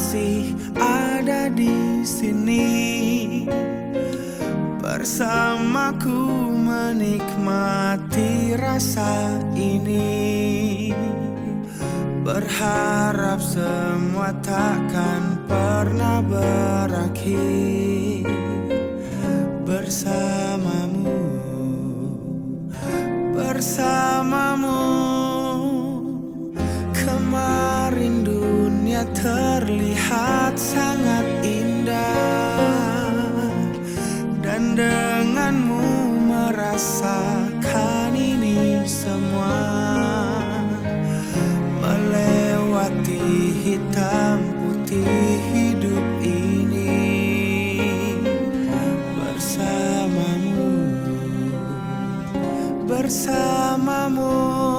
masih ada di sini. Bersamaku menikmati rasa ini. Berharap semua takkan pernah berakhir. Bersamamu bersamamu. Kemarin terlihat sangat indah. Dan denganmu merasakan ini semua. Melewati hitam putih hidup ini. Bersamamu. Bersamamu